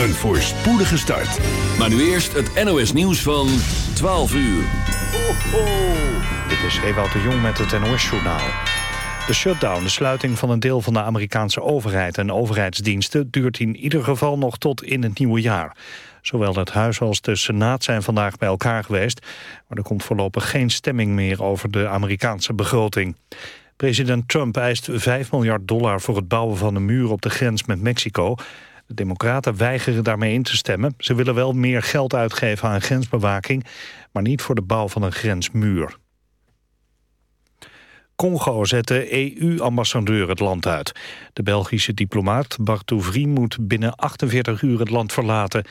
Een voorspoedige start. Maar nu eerst het NOS nieuws van 12 uur. Ho, ho. Dit is Ewout de Jong met het NOS-journaal. De shutdown, de sluiting van een deel van de Amerikaanse overheid en overheidsdiensten... duurt in ieder geval nog tot in het nieuwe jaar. Zowel het Huis als de Senaat zijn vandaag bij elkaar geweest... maar er komt voorlopig geen stemming meer over de Amerikaanse begroting. President Trump eist 5 miljard dollar voor het bouwen van een muur op de grens met Mexico... De democraten weigeren daarmee in te stemmen. Ze willen wel meer geld uitgeven aan grensbewaking... maar niet voor de bouw van een grensmuur. Congo zet de EU-ambassadeur het land uit. De Belgische diplomaat Bartouvri moet binnen 48 uur het land verlaten.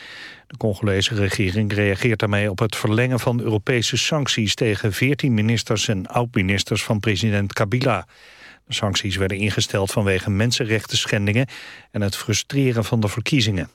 De Congolese regering reageert daarmee op het verlengen van Europese sancties... tegen 14 ministers en oud-ministers van president Kabila. Sancties werden ingesteld vanwege mensenrechten schendingen... en het frustreren van de verkiezingen.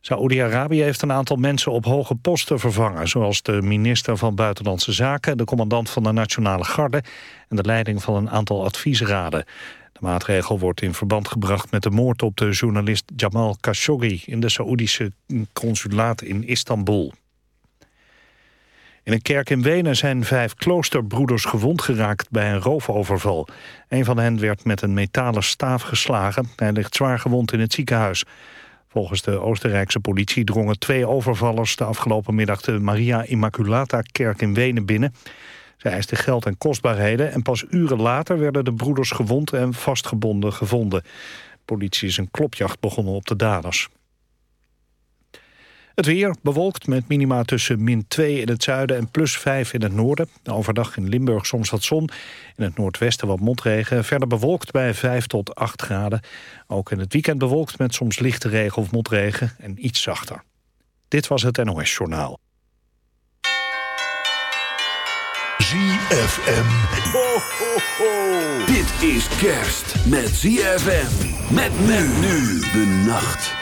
Saoedi-Arabië heeft een aantal mensen op hoge posten vervangen... zoals de minister van Buitenlandse Zaken, de commandant van de Nationale Garde... en de leiding van een aantal adviesraden. De maatregel wordt in verband gebracht met de moord op de journalist Jamal Khashoggi... in de Saoedische consulaat in Istanbul. In een kerk in Wenen zijn vijf kloosterbroeders gewond geraakt bij een roofoverval. Een van hen werd met een metalen staaf geslagen. Hij ligt zwaar gewond in het ziekenhuis. Volgens de Oostenrijkse politie drongen twee overvallers de afgelopen middag de Maria Immaculata-kerk in Wenen binnen. Zij eisten geld en kostbaarheden en pas uren later werden de broeders gewond en vastgebonden gevonden. De politie is een klopjacht begonnen op de daders. Het weer bewolkt met minima tussen min 2 in het zuiden en plus 5 in het noorden. Overdag in Limburg soms wat zon. In het noordwesten wat motregen. Verder bewolkt bij 5 tot 8 graden. Ook in het weekend bewolkt met soms lichte regen of motregen en iets zachter. Dit was het NOS Journaal. ZFM. Ho, ho, ho. Dit is kerst met ZFM. Met men nu de nacht.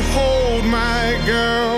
Hold my girl.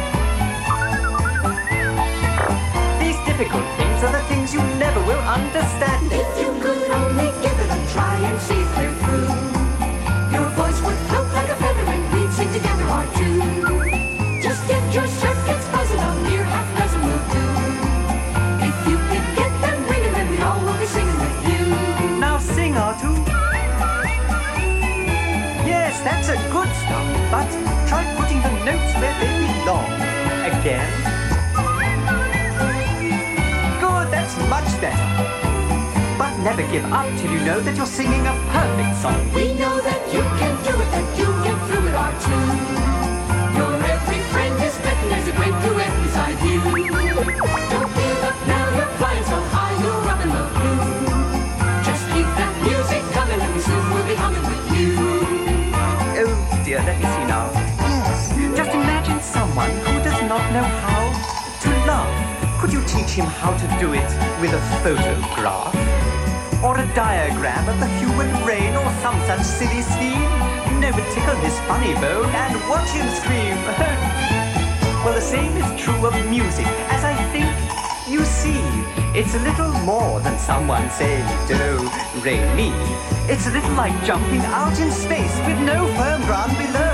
Difficult things are the things you never will understand. If you could only give it a try and see through, your voice would float like a feather and we'd sing together our tune. Just get your circuits buzzing, a mere half dozen will do. If you could get them ringing, then we all will be singing with you. Now sing, Artu. Yes, that's a good start, but try putting the notes where they belong. Again. Much better. But never give up till you know that you're singing a perfect song. We know that you can do it, that you get through it our tune. Your every friend is betting there's a great duet beside you. Teach him how to do it with a photograph? Or a diagram of the human brain or some such silly scheme? No, but tickle his funny bone and watch him scream. well, the same is true of music, as I think you see. It's a little more than someone saying do, re, mi. It's a little like jumping out in space with no firm ground below.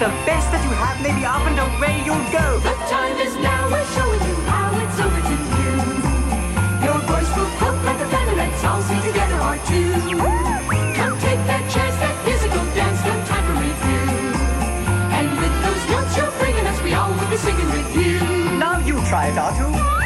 The best that you have, maybe up and away you'll go. The time is now, we're showing you how it's over to you. Your voice will float like a feather, let's all sing together our tune. Come take that chance, that physical dance, no time for review. And with those notes you're bringing us, we all will be singing with you. Now you try it, Artu.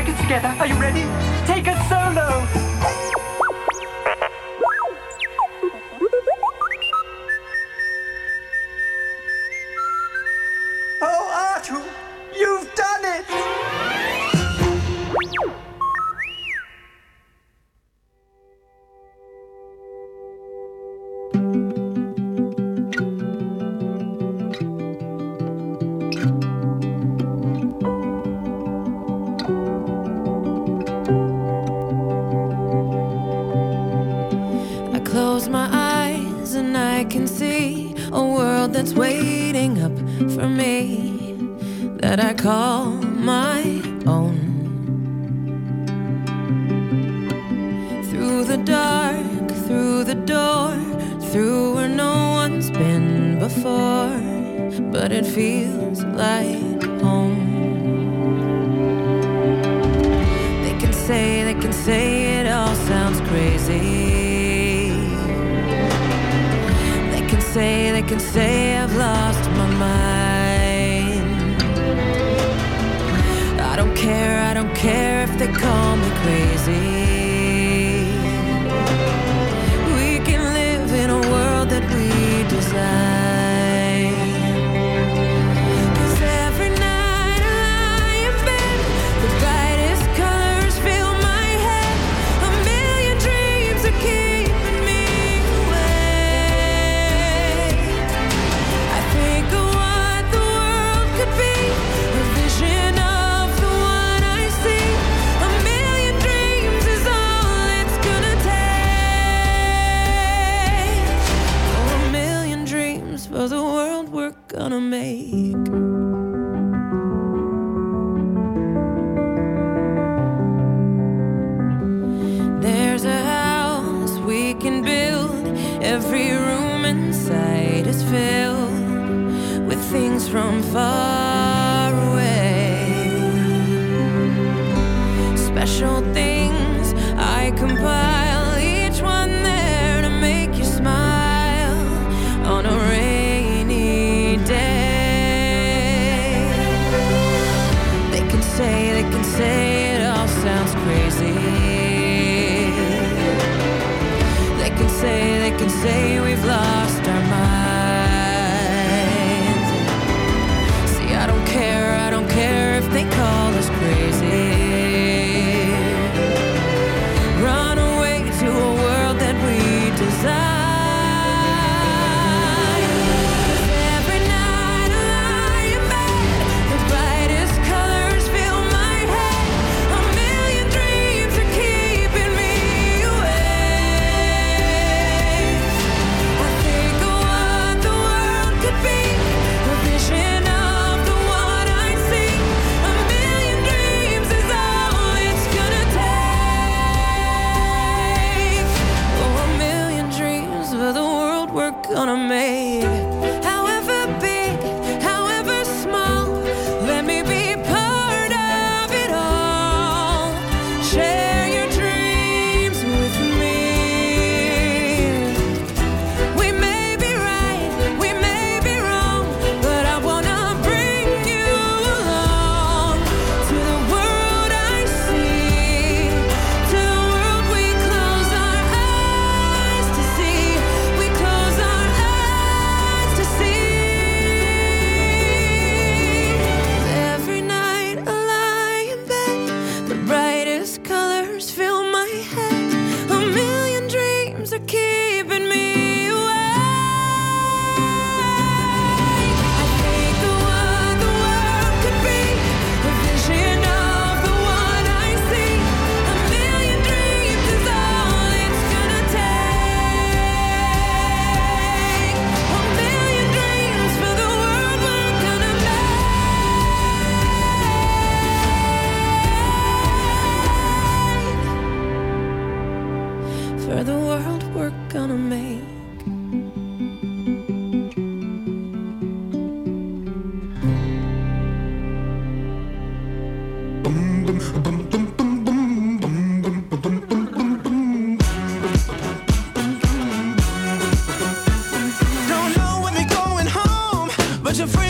Now get together. Are you ready? Take a solo. Don't care if they call me crazy. Your friend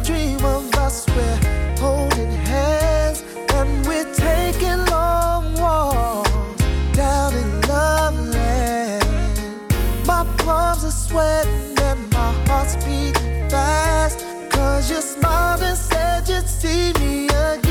dream of us. We're holding hands and we're taking long walks down in love land. My palms are sweating and my heart's beating. Cause you smiled and said you'd see me again.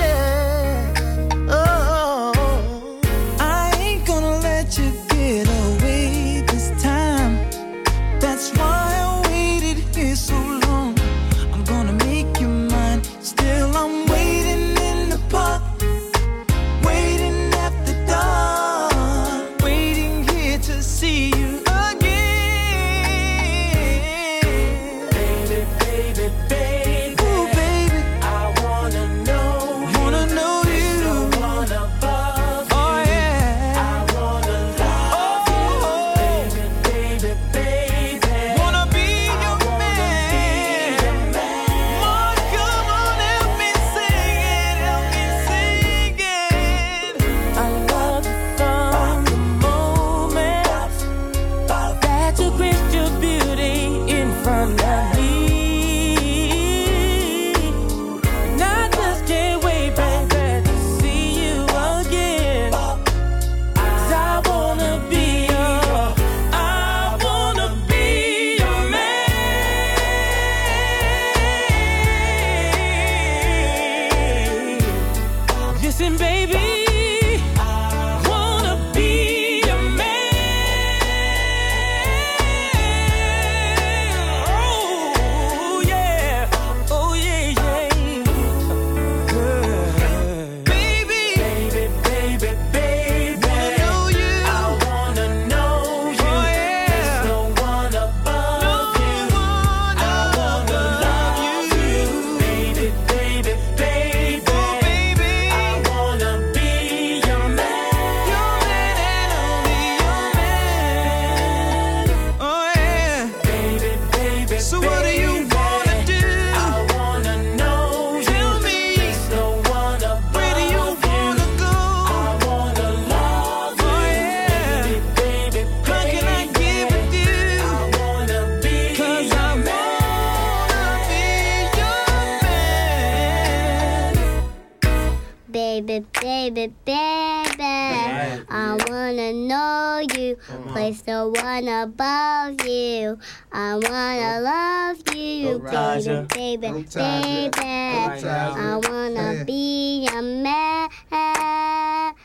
baby, baby. I wanna be a man.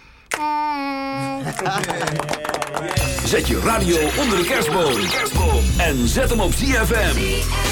Zet je radio onder de kerstboom. En zet hem op ZFM.